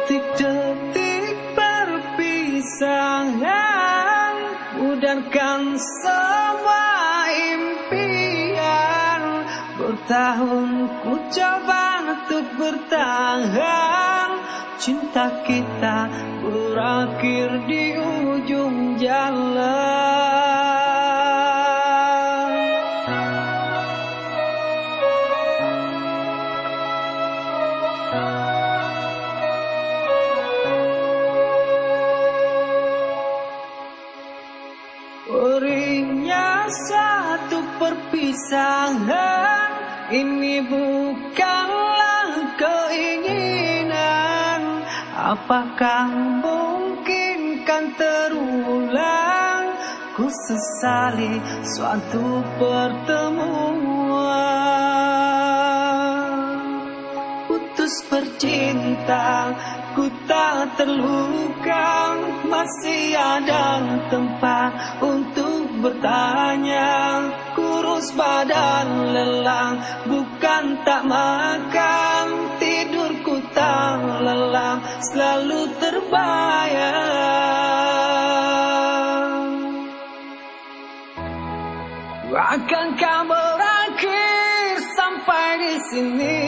Detik-detik perpisahan Mudarkan semua impian. Bertahun ku coba untuk bertahan. Cinta kita berakhir di ujung jalan perpisahan Ini bukanlah keinginan. Apakah mungkin kan terulang? Ku sesali suatu pertemuan. Putus bercinta Ku tak terluka. Masih ada tempat untuk bertanya Kurus badan lelang Bukan tak makan Tidurku tak lelang Selalu terbayang Akankah berakhir sampai di sini?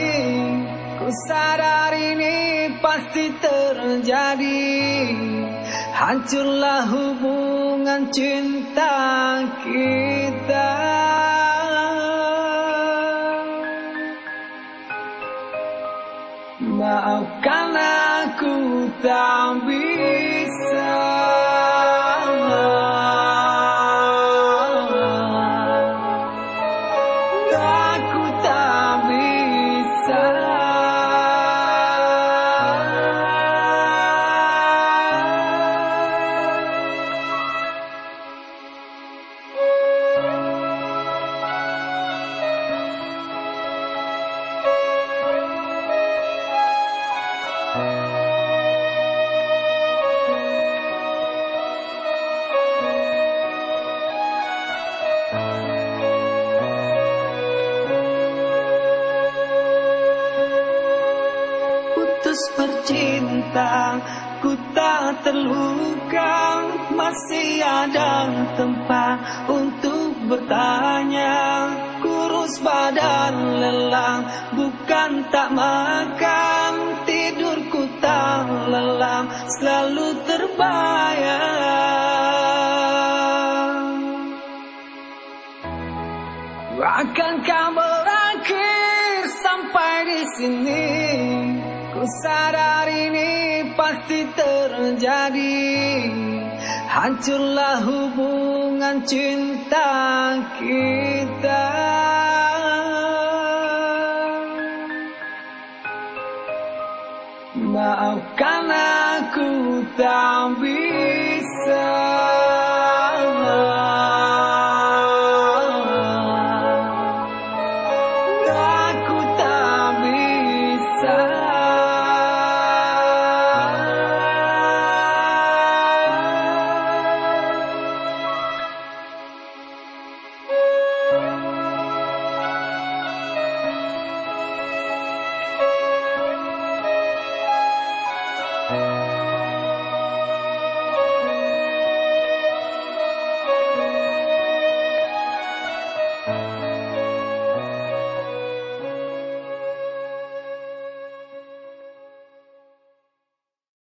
Ku sadar ini pasti terjadi. Hancurlah hubungan cinta kita. Maafkan aku tak bisa Putus bercinta Ku tak terluka. Masih ada tempat untuk bertanya. Kurus badan lelang Bukan tak makan. Tidurku tak lelang Selalu terbayang Akankah berakhir sampai di sini? Sadar ini pasti terjadi. Hancurlah hubungan cinta kita. Maafkan aku tak bisa.